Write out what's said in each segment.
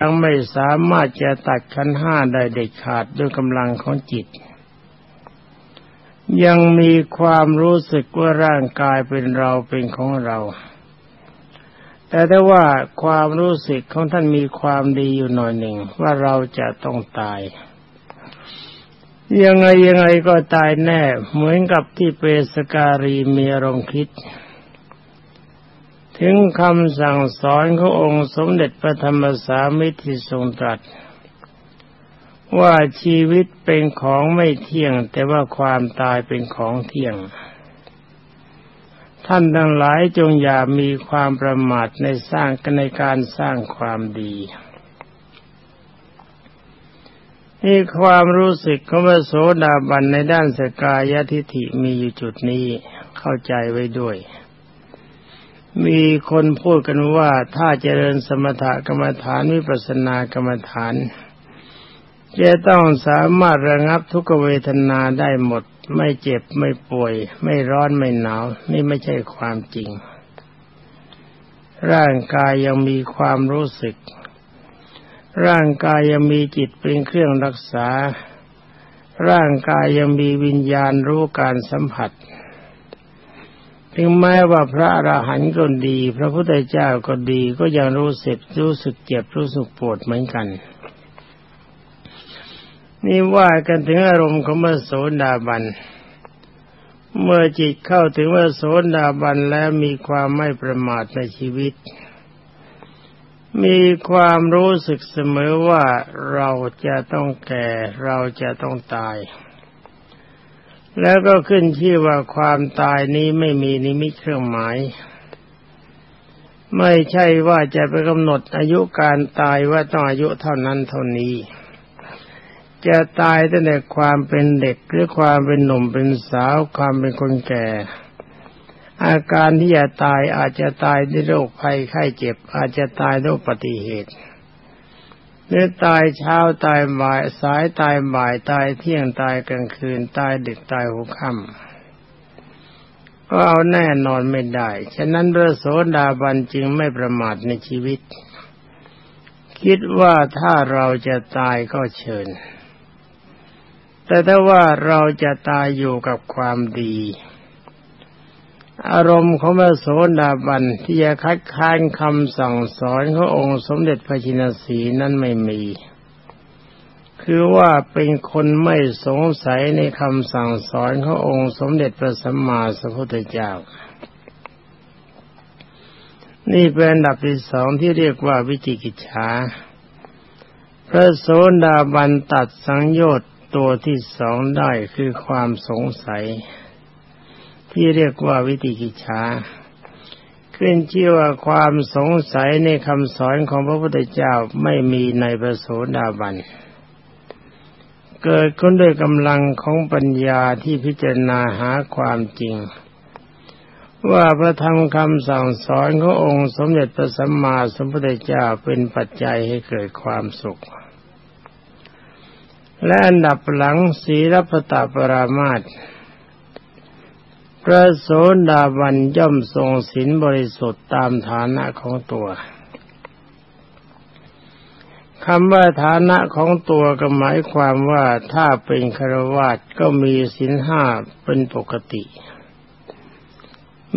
ยังไม่สามารถจะตัดขันห้าได้เด็ดขาดด้วยกำลังของจิต ยังมีความรู้สึกว่าร่างกายเป็นเราเป็นของเรา แต่ถ้ว่าความรู้สึกของท่านมีความดีอยู่หน่อยหนึ่งว่าเราจะต้องตาย ยังไงยังไงก็ตายแน่ เหมือนกับที่เปสการีมีอารมณ์คิด ถึงคำสั่งสอนขององค์สมเด็จพระธรรมสามิตรที่ทรงตรัส ว่าชีวิตเป็นของไม่เที่ยง แต่ว่าความตายเป็นของเที่ยง ท่านทั้งหลายจงอย่ามีความประมาทในสร้างในการสร้างความดีนี่ความรู้สึกของพระโสดาบันในด้านสกายทิฐิมีอยู่จุดนี้เข้าใจไว้ด้วย มีคนพูดกันว่าถ้าเจริญสมถกรรมฐานวิปัสสนากรรมฐาน จะต้องสามารถระงับทุกเวทนาได้หมด ไม่เจ็บไม่ป่วย ไม่ร้อนไม่หนาว นี่ไม่ใช่ความจริง ร่างกายยังมีความรู้สึก ร่างกายยังมีจิตเป็นเครื่องรักษา ร่างกายยังมีวิญญาณรู้การสัมผัส ถึงแม้ว่าพระอรหันต์ก็ดี พระพุทธเจ้าก็ดีก็ยังรู้สึกรู้สึกเจ็บรู้สึกปวดเหมือนกัน นี่ว่ากันถึงอารมณ์ของมโสดาบัน เมื่อจิตเข้าถึงมโสดาบันแล้วมีความไม่ประมาทในชีวิต มีความรู้สึกเสมอว่าเราจะต้องแก่เราจะต้องตาย แล้วก็ขึ้นชื่อว่าความตายนี้ไม่มีนิมิตเครื่องหมาย ไม่ใช่ว่าจะไปกำหนดอายุการตายว่าต้องอายุเท่านั้นเท่านี้ จะตายตั้งแต่ความเป็นเด็กหรือความเป็นหนุ่มเป็นสาว ความเป็นคนแก่ อาการที่จะตายอาจจะตายด้วยโรคภัยไข้เจ็บ อาจจะตายด้วยอุบัติเหตุ หรือตายเช้าตายบ่ายสายตายบ่ายตายเที่ยงตายกลางคืนตายดึกตายหัวค่ำก็เอาแน่นอนไม่ได้ ฉะนั้นพระโสดาบันจึงไม่ประมาทในชีวิต คิดว่าถ้าเราจะตายก็เชิญ แต่ถ้าว่าเราจะตายอยู่กับความดี อารมณ์ของพระโสดาบันที่จะคัดค้านคำสั่งสอนขององค์สมเด็จพระจินสีนั้นไม่มี คือว่าเป็นคนไม่สงสัยในคำสั่งสอนขององค์สมเด็จพระสัมมาสัมพุทธเจ้า นี่เป็นอันดับที่สองที่เรียกว่าวิจิกิจฉา พระโสดาบันตัดสังโยชน์ตัวที่สองได้คือความสงสัย ที่เรียกว่าวิติกิจฉาขึ้นชื่อว่าความสงสัยในคำสอนของพระพุทธเจ้าไม่มีในพระโสดาบัน เกิดขึ้นด้วยกำลังของปัญญาที่พิจารณาหาความจริง ว่าพระธรรมคำสั่งสอนขององค์สมเด็จพระสัมมาสัมพุทธเจ้าเป็นปัจจัยให้เกิดความสุข และอันดับหลังศีลปตปรามาตร พระโสดาบันย่อมทรงศีลบริสุทธิ์ตามฐานะของตัวคำว่าฐานะของตัวก็หมายความว่าถ้าเป็นคารวาสก็มีศีลห้าเป็นปกติ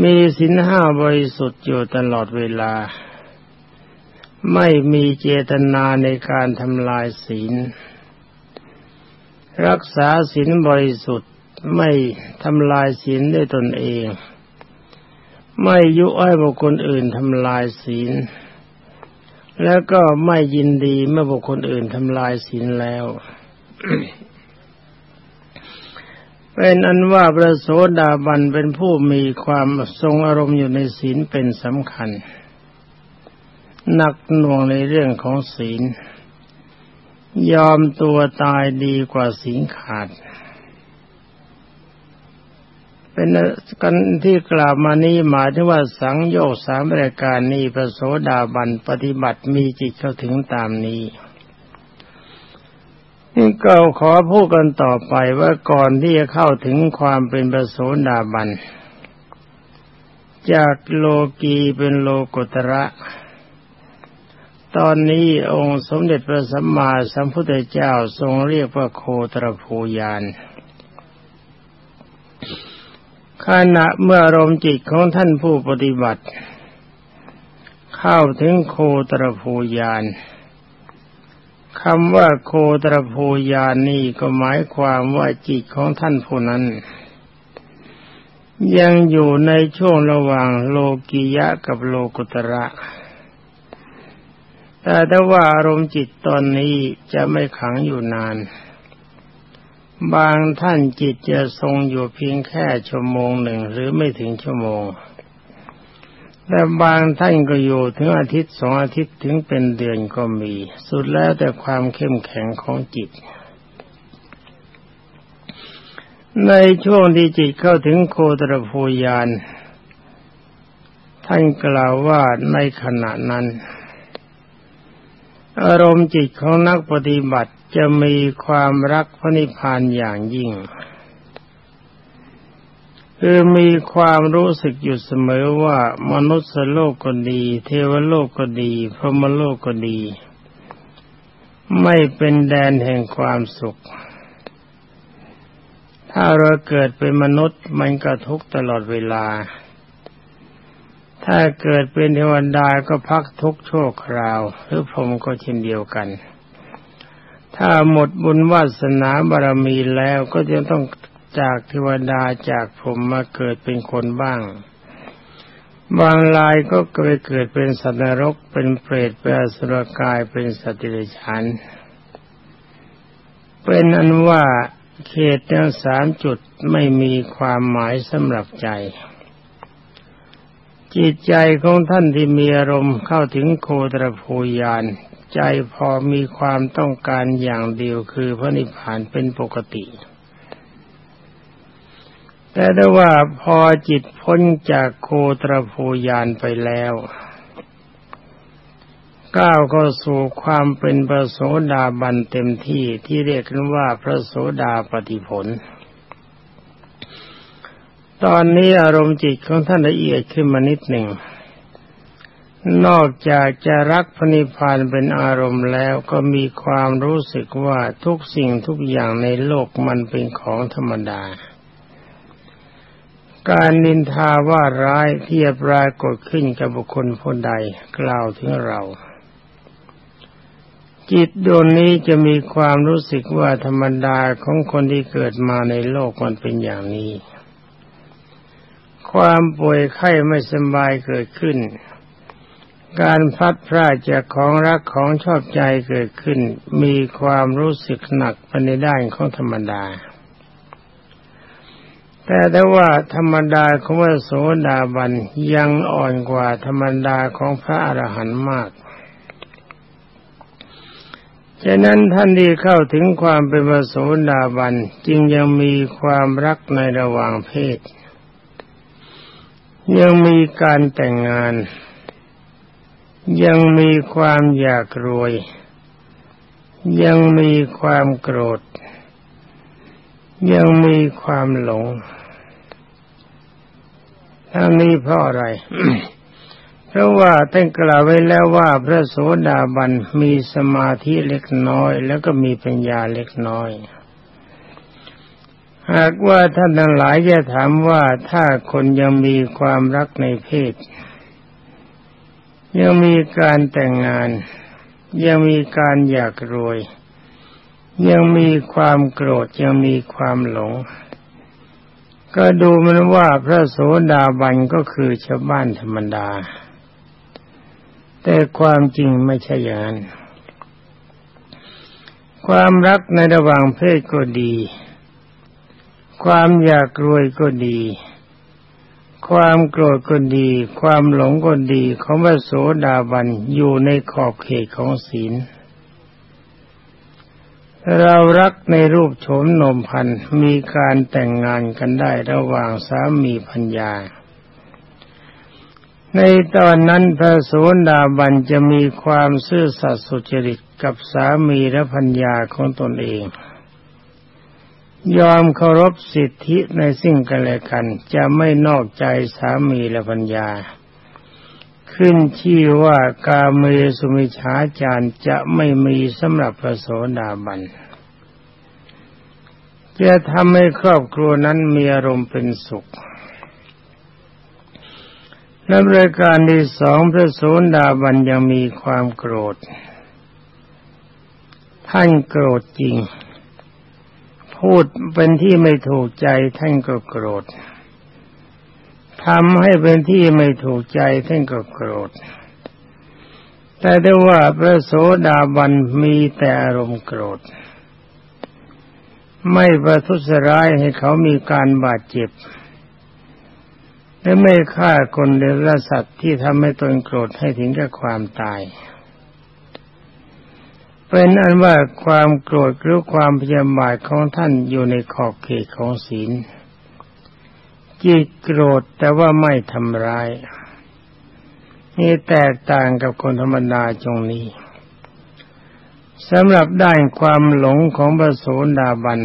มีศีลห้าบริสุทธิ์อยู่ตลอดเวลา ไม่มีเจตนาในการทำลายศีล รักษาศีลบริสุทธิ์ ไม่ทำลายศีลด้วยตนเอง ไม่ยุให้บุคคลอื่นทำลายศีล แล้วก็ไม่ยินดีเมื่อบุคคลอื่นทำลายศีลแล้วเป็นอันว่าพระโสดาบันเป็นผู้มีความทรงอารมณ์อยู่ในศีลเป็นสำคัญ หนักหน่วงในเรื่องของศีล ยอมตัวตายดีกว่าศีลขาด เป็นกันที่กล่าวมานี้หมายถึงว่าสังโยกสามรายการนี้พระโสดาบันปฏิบัติมีจิตเข้าถึงตามนี้นี่ก็ขอพูดกันต่อไปว่าก่อนที่จะเข้าถึงความเป็นพระโสดาบัน จากโลกีเป็นโลกุตระ ตอนนี้องค์สมเด็จพระสัมมาสัมพุทธเจ้าทรงเรียกว่าโคตรภูยาน ขณะเมื่ออารมณ์จิตของท่านผู้ปฏิบัติ เข้าถึงโคตรภูยานคำว่าโคตรภูยานนี่ก็หมายความว่าจิตของท่านผู้นั้น ยังอยู่ในช่วงระหว่างโลกิยะกับโลกุตระ แต่ถ้าว่าอารมณ์จิตตอนนี้จะไม่ขังอยู่นาน บางท่านจิตจะทรงอยู่เพียงแค่ชั่วโมงหนึ่งหรือไม่ถึงชั่วโมง แต่บางท่านก็อยู่ถึงอาทิตย์สองอาทิตย์ถึงเป็นเดือนก็มี สุดแล้วแต่ความเข้มแข็งของจิต ในช่วงที่จิตเข้าถึงโคตรภูยานท่านกล่าวว่าในขณะนั้น อารมณ์จิตของนักปฏิบัติจะมีความรักพระนิพพานอย่างยิ่ง คือมีความรู้สึกอยู่เสมอว่ามนุษย์โลกก็ดี เทวโลกก็ดี พรหมโลกก็ดี ไม่เป็นแดนแห่งความสุข ถ้าเราเกิดเป็นมนุษย์มันก็ทุกตลอดเวลา ถ้าเกิดเป็นเทวดาก็พักทุกโชคคราว หรือพรหมก็เช่นเดียวกัน ถ้าหมดบุญวาสนาบารมีแล้วก็จะต้องจากเทวดาจากผมมาเกิดเป็นคนบ้าง บางรายก็เคยเกิดเป็นสัตว์นรกเป็นเปรตเป็นอสุรกายเป็นสัตว์เดรัจฉานเป็นอันว่าเขตทั้งสามจุดไม่มีความหมายสำหรับใจ จิตใจของท่านที่มีอารมณ์เข้าถึงโคตรภูยาน ใจพอมีความต้องการอย่างเดียวคือพระนิพพานเป็นปกติ แต่ได้ว่าพอจิตพ้นจากโคตรภูยานไปแล้วก้าวเข้าสู่ความเป็นพระโสดาบันเต็มที่ที่เรียกกันว่าพระโสดาปฏิผล ตอนนี้อารมณ์จิตของท่านละเอียดขึ้นมานิดหนึ่ง นอกจากจะรักพนิพพานเป็นอารมณ์แล้วก็มีความรู้สึกว่าทุกสิ่งทุกอย่างในโลกมันเป็นของธรรมดา การนินทาว่าร้ายที่ปรากฏขึ้นกับบุคคลผู้ใดกล่าวถึงเรา จิตดวงนี้จะมีความรู้สึกว่าธรรมดาของคนที่เกิดมาในโลกมันเป็นอย่างนี้ ความป่วยไข้ไม่สบายเกิดขึ้น การพัดพลาดจากของรักของชอบใจเกิดขึ้น มีความรู้สึกหนักไปในด้านของธรรมดา แต่ถ้าว่าธรรมดาของพระโสดาบันยังอ่อนกว่าธรรมดาของพระอรหันต์มากฉะนั้นท่านที่เข้าถึงความเป็นพระโสดาบันจึงยังมีความรักในระหว่างเพศ ยังมีการแต่งงาน ยังมีความอยากรวย ยังมีความโกรธ ยังมีความหลงทั้งนี้เพราะอะไร เพราะว่าท่านกล่าวไว้แล้วว่าพระโสดาบันมีสมาธิเล็กน้อย แล้วก็มีปัญญาเล็กน้อย หากว่าท่านทั้งหลายจะถามว่าถ้าคนยังมีความรักในเพศ ยังมีการแต่งงาน ยังมีการอยากรวย ยังมีความโกรธยังมีความหลง ก็ดูมันว่าพระโสดาบันก็คือชาวบ้านธรรมดา แต่ความจริงไม่ใช่อย่างนั้นความรักในระหว่างเพศก็ดี ความอยากรวยก็ดี ความโกรธก็ดี ความหลงก็ดีของพระโสดาบันอยู่ในขอบเขตของศีล เรารักในรูปโฉมนมพันมีการแต่งงานกันได้ระหว่างสามีพัญญา ในตอนนั้นพระโสดาบันจะมีความซื่อสัตย์สุจริตกับสามีและพัญญาของตนเอง ยอมเคารพสิทธิในสิ่งกันและกัน จะไม่นอกใจสามีและปัญญา ขึ้นชื่อว่ากาเมสุมิชาจารจะไม่มีสำหรับพระโสดาบันจะทำให้ครอบครัวนั้นมีอารมณ์เป็นสุขและบริการที่สองพระโสดาบันยังมีความโกรธ ท่านโกรธจริง พูดเป็นที่ไม่ถูกใจท่านก็โกรธทำให้เป็นที่ไม่ถูกใจท่านก็โกรธ แต่ได้ว่าพระโสดาบันมีแต่อารมณ์โกรธ ไม่ประทุษร้ายให้เขามีการบาดเจ็บ และไม่ฆ่าคนเดรัจสัตว์ที่ทำให้ตนโกรธให้ถึงกับความตาย เป็นอันว่าความโกรธหรือความพยาบาทของท่านอยู่ในขอบเขตของศีลจิตโกรธแต่ว่าไม่ทำร้ายนี่แตกต่างกับคนธรรมดาจงนี้สำหรับด้านความหลงของพระโสดาบัน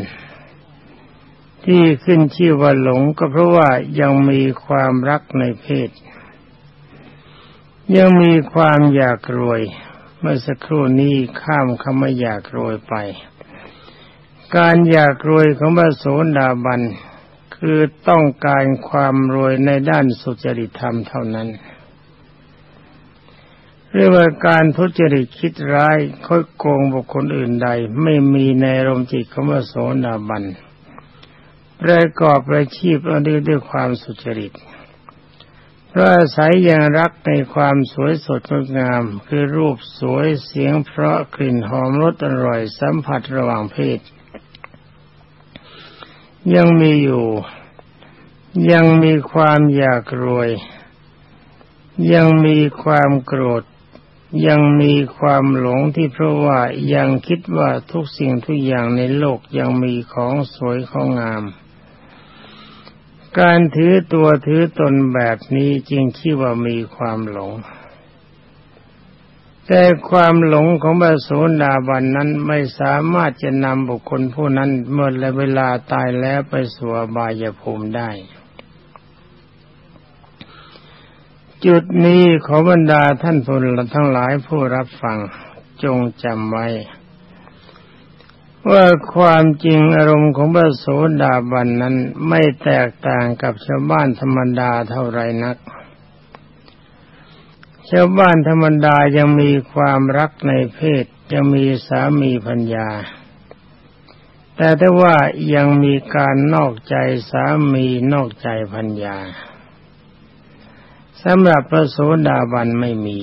ที่ขึ้นชื่อว่าหลงก็เพราะว่ายังมีความรักในเพศ ยังมีความอยากรวย เมื่อสักครู่นี้ข้ามคำว่าอยากรวยไป การอยากรวยของพระโสดาบันคือต้องการความรวยในด้านสุจริตธรรมเท่านั้น เรียกว่าการทุจริตคิดร้ายค่อยโกงบุคคลอื่นใด ไม่มีในรมจิตของพระโสดาบันประกอบประชีพอาด้วยด้วยความสุจริต เพราะอาศัยย่างรักในความสวยสดงดงาม คือรูปสวยเสียงเพราะกลิ่นหอมรสอร่อยสัมผัสระหว่างเพศ ยังมีอยู่ ยังมีความอยากรวย ยังมีความโกรธ ยังมีความหลงที่เพราะว่ายังคิดว่าทุกสิ่งทุกอย่างในโลกยังมีของสวยของงาม การถือตัวถือตนแบบนี้จริงที่ว่ามีความหลง แต่ความหลงของพระโสดาบันนั้นไม่สามารถจะนำบุคคลผู้นั้นเมื่อเวลาตายแล้วไปสู่บายภูมิได้ จุดนี้ขอบรรดาท่านผู้ทั้งหลายผู้รับฟังจงจำไว้ ว่าความจริงอารมณ์ของพระโสดาบันนั้นไม่แตกต่างกับชาวบ้านธรรมดาเท่าไรนัก ชาวบ้านธรรมดายังมีความรักในเพศยังมีสามีพัญญา แต่ถ้าว่ายังมีการนอกใจสามีนอกใจพัญญาสำหรับพระโสดาบันไม่มี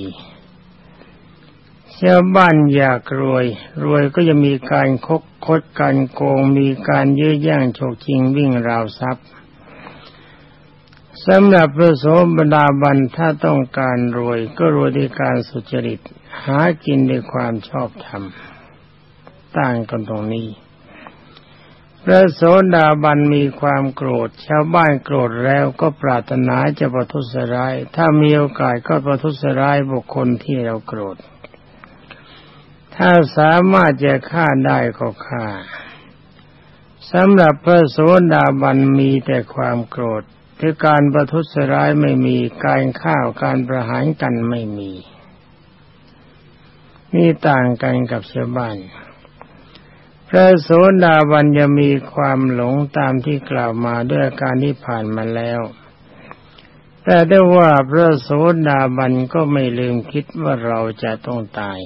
ชาวบ้านอยากรวย รวยก็จะมีการคกคดการโกง มีการยื้อแย่งโฉกชิงวิ่งราวทรัพย์สำหรับพระโสดาบันถ้าต้องการรวยก็รวยด้วยการสุจริต หากินด้วยความชอบธรรมต่างกันตรงนี้ พระโสดาบันมีความโกรธ ชาวบ้านโกรธแล้วก็ปรารถนาจะประทุษร้าย ถ้ามีโอกาสก็ประทุษร้ายบุคคลที่เราโกรธ ถ้าสามารถจะฆ่าได้ก็ฆ่าสำหรับพระโสดาบันมีแต่ความโกรธคือการประทุษร้ายไม่มีการข้าวการประหารกันไม่มี นี่ต่างกันกับชาวบ้านพระโสดาบันจะมีความหลงตามที่กล่าวมาด้วยการที่ผ่านมาแล้ว แต่ได้ว่าพระโสดาบันก็ไม่ลืมคิดว่าเราจะต้องตาย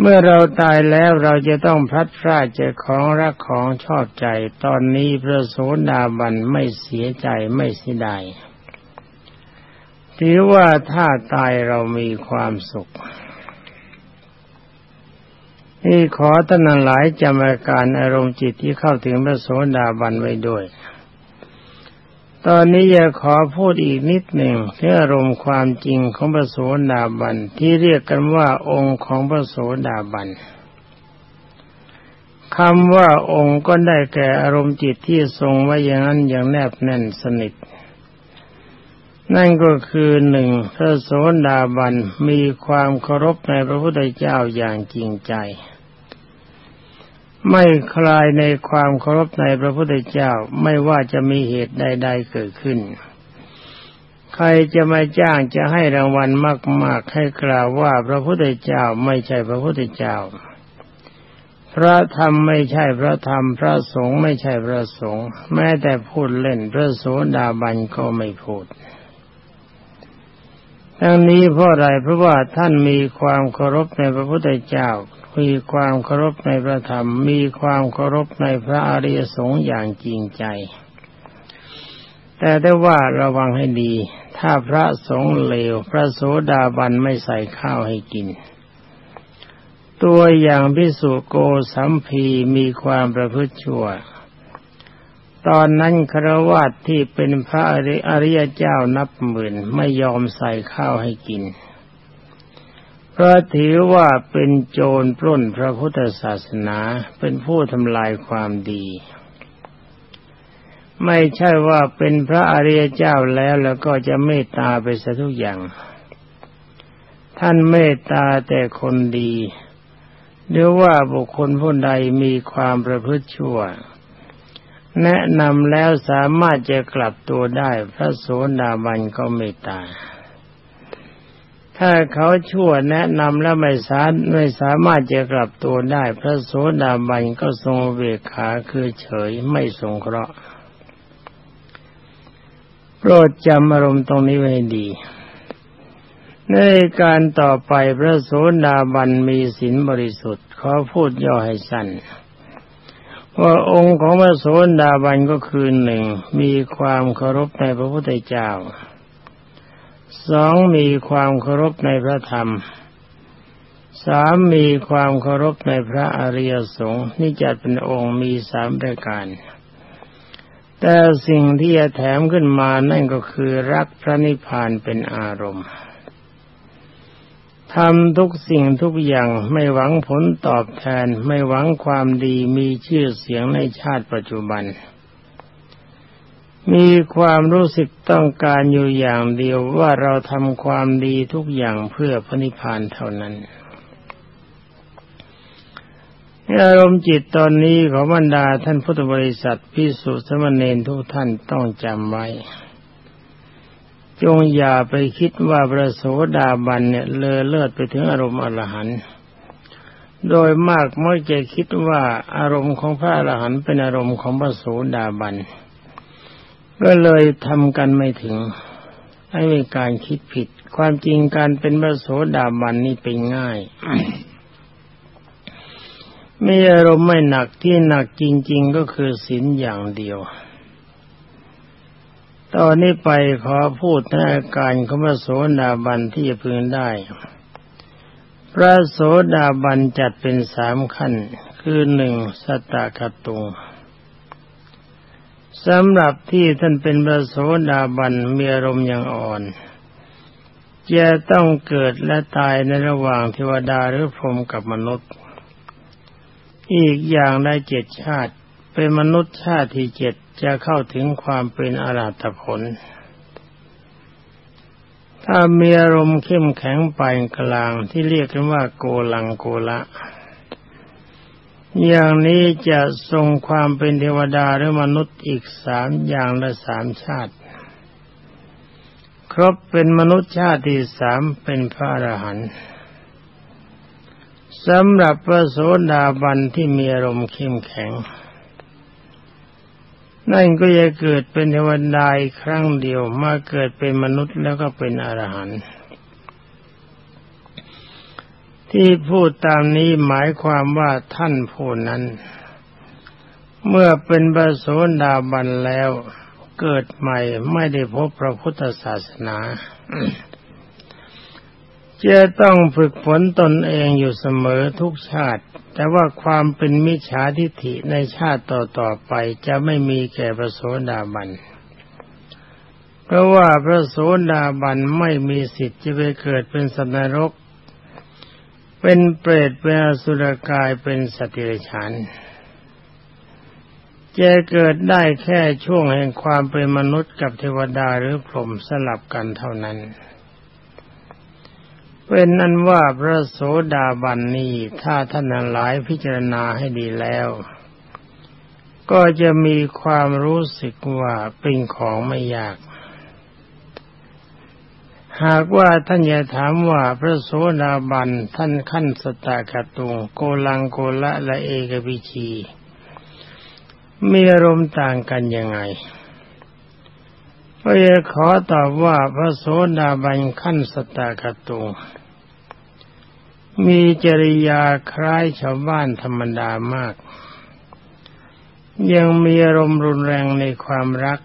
เมื่อเราตายแล้วเราจะต้องพลัดพรากจากของรักของชอบใจ ตอนนี้พระโสดาบันไม่เสียใจไม่เสียดายถือว่าถ้าตายเรามีความสุขนี่ขอท่านหลายจำอาการอารมณ์จิตที่เข้าถึงพระโสดาบันไว้ด้วย ตอนนี้จะขอพูดอีกนิดหนึ่งเรื่องอารมณ์ความจริงของพระโสดาบันที่เรียกกันว่าองค์ของพระโสดาบันคำว่าองค์ก็ได้แก่อารมณ์จิตที่ทรงไว้อย่างนั้นอย่างแนบแน่นสนิท นั่นก็คือหนึ่งพระโสดาบันมีความเคารพในพระพุทธเจ้าอย่างจริงใจ ไม่คลายในความเคารพในพระพุทธเจ้าไม่ว่าจะมีเหตุใด ๆเกิดขึ้น ใครจะมาจ้างจะให้รางวัลมาก ๆ ให้กล่าวว่าพระพุทธเจ้าไม่ใช่พระพุทธเจ้า พระธรรมไม่ใช่พระธรรม พระสงฆ์ไม่ใช่พระสงฆ์แม้แต่พูดเล่นพระโสดาบันก็ไม่พูดทั้งนี้เพราะอะไรเพราะว่าท่านมีความเคารพในพระพุทธเจ้า มีความเคารพในพระธรรม มีความเคารพในพระอริยสงฆ์อย่างจริงใจ แต่ได้ว่าระวังให้ดี ถ้าพระสงฆ์เลว พระโสดาบันไม่ใส่ข้าวให้กิน ตัวอย่างพิสุโกสัมพีมีความประพฤติชั่ว ตอนนั้นครวาตที่เป็นพระอริยเจ้านับหมื่นไม่ยอมใส่ข้าวให้กิน เพราะถือว่าเป็นโจรปล้นพระพุทธศาสนาเป็นผู้ทำลายความดี ไม่ใช่ว่าเป็นพระอริยเจ้าแล้วแล้วก็จะเมตตาไปซะทุกอย่าง ท่านเมตตาแต่คนดีหรือว่าบุคคลผู้ใดมีความประพฤติชั่ว แนะนำแล้วสามารถจะกลับตัวได้พระโสดาบันก็ไม่ตา ถ้าเขาชั่วแนะนำแล้วไม่สาไม่สามารถจะกลับตัวได้ พระโสดาบันก็ทรงเวขาคือเฉยไม่สงเคราะห์โปรดจำอารมณ์ตรงนี้ไว้ดี ในการต่อไปพระโสดาบันมีศีลบริสุทธิ์ขอพูดย่อให้สั้นว่าองค์ของพระโสดาบันก็คือหนึ่งมีความเคารพในพระพุทธเจ้า สองมีความเคารพในพระธรรมสามมีความเคารพในพระอริยสงฆ์นี่จัดเป็นองค์มีสามประการ แต่สิ่งที่จะแถมขึ้นมานั่นก็คือรักพระนิพพานเป็นอารมณ์ทำทุกสิ่งทุกอย่างไม่หวังผลตอบแทนไม่หวังความดีมีชื่อเสียงในชาติปัจจุบัน มีความรู้สึกต้องการอยู่อย่างเดียวว่าเราทำความดีทุกอย่างเพื่อพระนิพพานเท่านั้นอารมณ์จิตตอนนี้ของบรรดาท่านพุทธบริษัทพิสุทธิสมณีทุกท่านต้องจำไว้ จงอย่าไปคิดว่าพระโสดาบันเนี่ยเลอเลิศไปถึงอารมณ์อรหันต์โดยมากมักจะคิดว่าอารมณ์ของพระอรหันต์เป็นอารมณ์ของพระโสดาบัน ก็เลยทำกันไม่ถึงให้เป็นการคิดผิด ความจริงการเป็นพระโสดาบันนี่เป็นง่ายมีอารมณ์ไม่หนักที่หนักจริง ๆ ก็คือศีลอย่างเดียว ตอนนี้ไปขอพูดในอาการของพระโสดาบันที่จะพึงได้ พระโสดาบันจัดเป็นสามขั้น คือหนึ่งสตากตุง สำหรับที่ท่านเป็นพระโสดาบันมีอารมณ์อย่างอ่อน จะต้องเกิดและตายในระหว่างเทวดาหรือพรหมกับมนุษย์ อีกอย่างได้เจ็ดชาติ เป็นมนุษย์ชาติที่เจ็ดจะเข้าถึงความเป็นอรหัตผล ถ้ามีอารมณ์เข้มแข็งปานกลางที่เรียกกันว่าโกลังโกละ อย่างนี้จะทรงความเป็นเทวดาหรือมนุษย์อีกสามอย่างละสามชาติ ครบเป็นมนุษย์ชาติที่สามเป็นพระอรหันต์สำหรับพระโสดาบันที่มีอารมณ์เข้มแข็ง นั่นก็จะเกิดเป็นเทวดาอีกครั้งเดียวมาเกิดเป็นมนุษย์แล้วก็เป็นอรหันต์ ที่พูดตามนี้หมายความว่าท่านผู้นั้น เมื่อเป็นบาโสดาบันแล้วเกิดใหม่ไม่ได้พบพระพุทธศาสนาจะต้องฝึกฝนตนเองอยู่เสมอทุกชาติ แต่ว่าความเป็นมิจฉาทิฏฐิในชาติต่อๆไปจะไม่มีแก่พระโสดาบัน เพราะว่าพระโสดาบันไม่มีสิทธิ์จะไปเกิดเป็นสัตว์นรก เป็นเปรตเป็นอสุรกายเป็นสติรฉานจะเกิดได้แค่ช่วงแห่งความเป็นมนุษย์กับเทวดาหรือพรหมสลับกันเท่านั้น เป็นนั้นว่าพระโสดาบันนี้ถ้าท่านหลายพิจารณาให้ดีแล้ว ก็จะมีความรู้สึกว่าเป็นของไม่ยาก หากว่าท่านจะถามว่าพระโสดาบันท่านขั้นสตากตุงโกลังโกละและเอกวิชีมีอารมณ์ต่างกันยังไงก็จะขอตอบว่าพระโสดาบันขั้นสตากตุงมีจริยาคล้ายชาวบ้านธรรมดามาก ยังมีอารมณ์รุนแรงในความรัก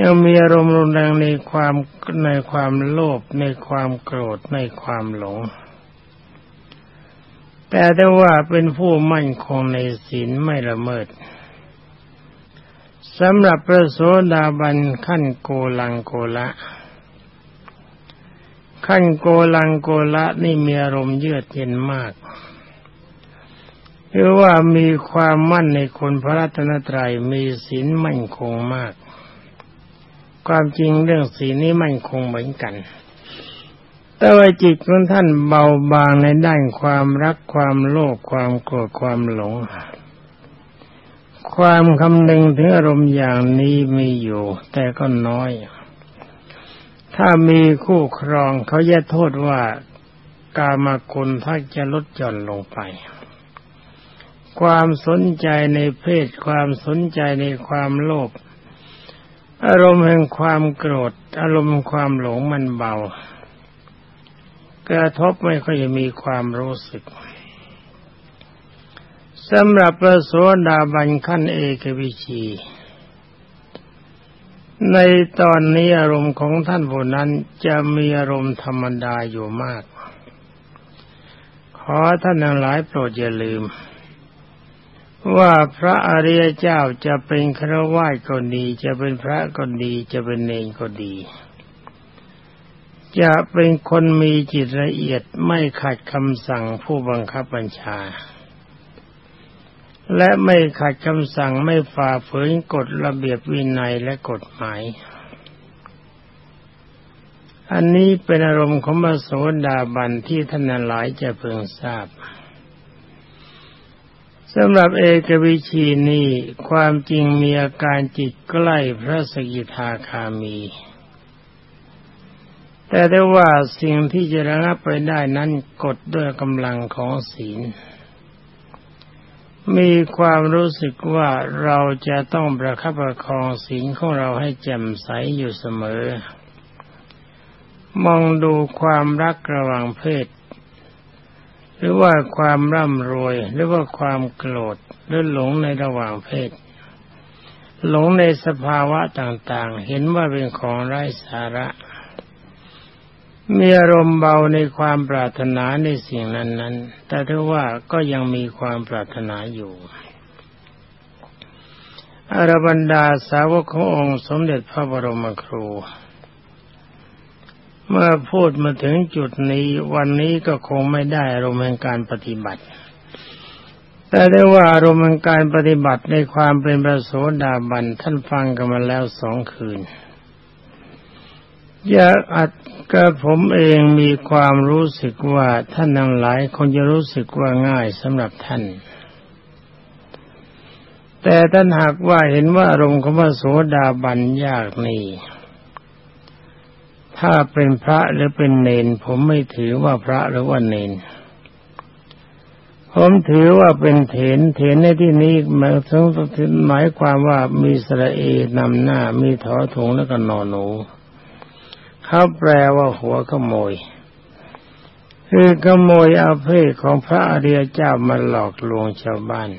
ยังมีอารมณ์รุนแรงในความในความโลภในความโกรธในความหลง แต่ได้ว่าเป็นผู้มั่นคงในศีลไม่ละเมิดสำหรับพระโสดาบันขั้นโกลังโกละ ขั้นโกลังโกละนี่มีอารมณ์เยือกเย็นมากหรือว่ามีความมั่นในคนพระรัตนตรัยมีศีลมั่นคงมาก ความจริงเรื่องศีลนี้มั่นคงเหมือนกัน แต่ว่าจิตของท่านเบาบางในด้านความรักความโลภความโกรธความหลง ความคำนึงถึงอารมณ์อย่างนี้มีอยู่ แต่ก็น้อย ถ้ามีคู่ครองเขาแยกโทษว่ากามาคุณถ้าจะลดหย่อนลงไป ความสนใจในเพศความสนใจในความโลภ อารมณ์แห่งความโกรธ อารมณ์ความหลงมันเบา กระทบไม่ค่อยมีความรู้สึกสำหรับพระโสดาบันขั้นเอกวิชี ในตอนนี้อารมณ์ของท่านผู้นั้นจะมีอารมณ์ธรรมดาอยู่มาก ขอท่านทั้งหลายโปรดอย่าลืม ว่าพระอริยเจ้าจะเป็นครวาสก็ดี จะเป็นพระก็ดี จะเป็นเนรก็ดี จะเป็นคนมีจิตละเอียดไม่ขัดคำสั่งผู้บังคับบัญชา และไม่ขัดคำสั่งไม่ฝ่าฝืนกฎระเบียบวินัยและกฎหมาย อันนี้เป็นอารมณ์ของมโสดาบันที่ท่านหลายจะเพิ่งทราบ สำหรับเอกวิชีนี้ความจริงมีอาการจิตใกล้พระสกิทาคามี แต่ได้ว่าสิ่งที่จะระงับไปได้นั้นกดด้วยกำลังของศีล มีความรู้สึกว่าเราจะต้องประคับประคองสิ่งของเราให้แจ่มใสอยู่เสมอ มองดูความรักระหว่างเพศ หรือว่าความร่ำรวย หรือว่าความโกรธหรือหลงในระหว่างเพศ หลงในสภาวะต่างๆ เห็นว่าเป็นของไร้สาระ มีอารมณ์เบาในความปรารถนาในสิ่งนั้นๆ แต่ถ้าว่าก็ยังมีความปรารถนาอยู่อรบรรดาสาวกขององค์สมเด็จพระบรมครู เมื่อพูดมาถึงจุดนี้วันนี้ก็คงไม่ได้อารมณ์แห่งการปฏิบัติ แต่ได้ว่าอารมณ์แห่งการปฏิบัติในความเป็นประโสดาบันท่านฟังกันมาแล้วสองคืนอยากอัดกระผมเองมีความรู้สึกว่าท่านทั้งหลายคงจะรู้สึกว่าง่ายสำหรับท่าน แต่ท่านหากว่าเห็นว่าอารมณ์ของพระโสดาบันยากนี่ ถ้าเป็นพระหรือเป็นเนน ผมไม่ถือว่าพระหรือว่าเนน ผมถือว่าเป็นเถนเถนในที่นี้หมายถึงหมายความว่ามีสระเอนำหน้ามีถอถุงแล้วก็นอนหนูเขาแปลว่าหัวขโมย คือขโมยเอาเพศของพระอริยเจ้ามาหลอกลวงชาวบ้าน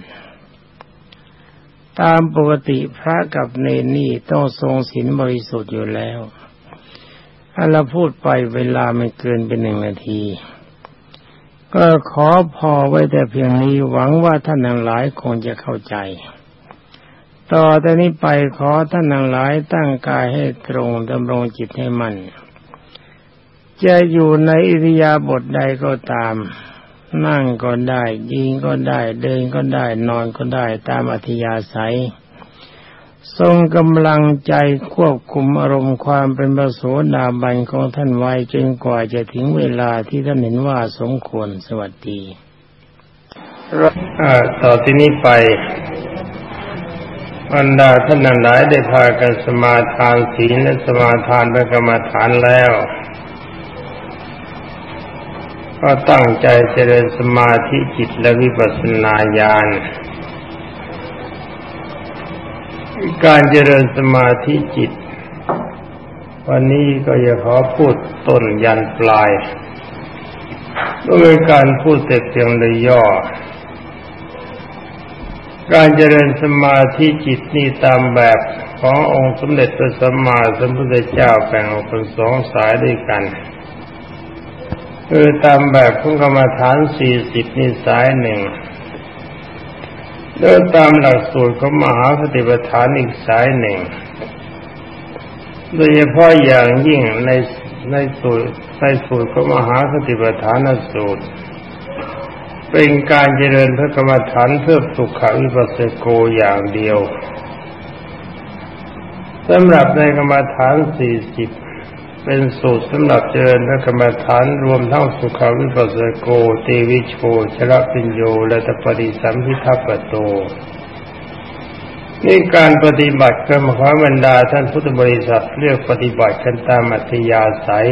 ตามปกติพระกับเนนี่ต้องทรงศีลบริสุทธิ์อยู่แล้ว ถ้าเราพูดไปเวลาไม่เกินเป็นหนึ่งนาที ก็ขอพอไว้แต่เพียงนี้หวังว่าท่านทั้งหลายคงจะเข้าใจ ต่อแต่นี้ไปขอท่านทั้งหลายตั้งกายให้ตรงดำรงจิตให้มัน่นจะอยู่ในอิริยาบถใดก็ตาม นั่งก็ได้ ยิงก็ได้ เดินก็ได้ นอนก็ได้ตามอัธยาศัย ทรงกำลังใจควบคุมอารมณ์ความเป็นประโสดาบันของท่านไว้จนกว่าจะถึงเวลาที่ท่านเห็นว่าสมควรสวัสดีต่อที่นี้ไปบรรดาท่านนันหลายได้พากันสมาทานศีลและสมาทานเป็นกรรมฐานแล้ว ก็ตั้งใจเจริญสมาธิจิตและวิปัสสนาญาณ การเจริญสมาธิจิต วันนี้ก็จะขอพูดต้นยันปลายด้วยการพูดแต่เพียงเลยย่อ การเจริญสมาธิจิตนี่ตามแบบขององค์สมเด็จพระสัมมาสัมพุทธเจ้าแบ่งออกเป็นสองสายด้วยกันคือตามแบบของกรรมฐานสี่สิบนี่สายหนึ่ง โดยตามหลักสูตรของมหาสติปัฏฐานอีกสายหนึ่ง โดยเฉพาะอย่างยิ่งในในสูตรในสูตรของมหาสติปัฏฐานสูตร เป็นการเจริญพระกรรมฐานเพื่อสุขวิปัสสโกอย่างเดียวสำหรับในกรรมฐานสี่สิบ เป็นสูตรสำหรับเจริญพระกรรมฐานรวมทั้งสุขวิปัสสโกเตวิโชชระปิญโยและตปริสัมพิทัปโตนี่การปฏิบัติกรรมของบรรดาท่านพุทธบริษัทเรียกปฏิบัติกันตามอัธยาศัย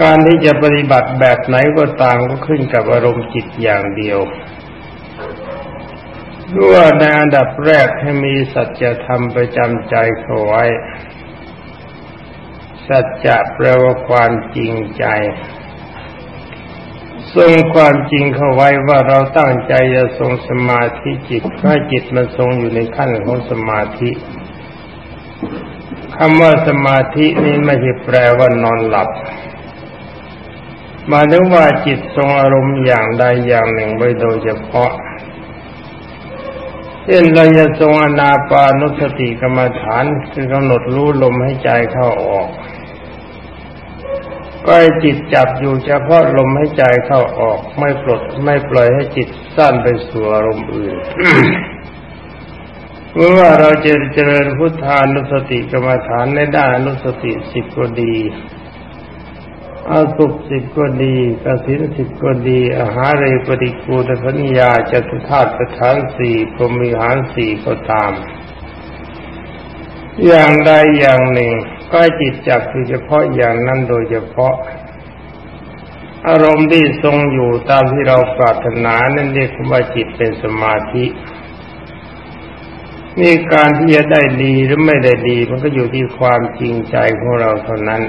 การที่จะปฏิบัติแบบไหนก็ตามก็ขึ้นกับอารมณ์จิตอย่างเดียวด้วยในอันดับแรกให้มีสัจธรรมประจำใจเขาไว้ สัจจะแปลว่าความจริงใจ ทรงความจริงเข้าไว้ว่าเราตั้งใจจะทรงสมาธิจิตให้จิตมันทรงอยู่ในขั้นของสมาธิคำว่าสมาธินี้ไม่ใช่แปลว่านอนหลับ มาถึงว่าจิตทรงอารมณ์อย่างใดอย่างหนึ่งไว้โดยเฉพาะเช่นเราจะทรงอนาปานุสติกรรมฐานคือกำหนดรู้ลมให้ใจเข้าออก ก็ให้จิตจับอยู่เฉพาะลมให้ใจเข้าออก ไม่ปลดไม่ปล่อยให้จิตสั้นไปสู่อารมณ์อื่นเมื่อว่าเราจะเจริญพุทธานุสติกรรมฐานในด้านนุสติสิบก็ดีอาสุปสิบก็ดีกสินสิบก็ดี อาหารเรปฏิกูลพัญญาจตุธาตุประธานสี่พรมิหารสี่ก็ตาม อย่างใดอย่างหนึ่ง ก็ให้จิตจับอยู่เฉพาะอย่างนั้นโดยเฉพาะ อารมณ์ที่ทรงอยู่ตามที่เราปรารถนานั่นเรียกว่าจิตเป็นสมาธินี่การที่จะได้ดีหรือไม่ได้ดี มันก็อยู่ที่ความจริงใจของเราเท่านั้น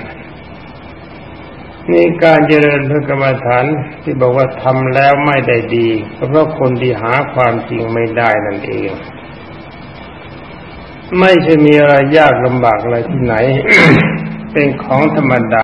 นี่การเจริญพระกรรมฐานที่บอกว่าทำแล้วไม่ได้ดีก็เพราะคนที่หาความจริงไม่ได้นั่นเอง ไม่ใช่มีอะไรยากลำบากอะไรที่ไหน เป็นของธรรมดา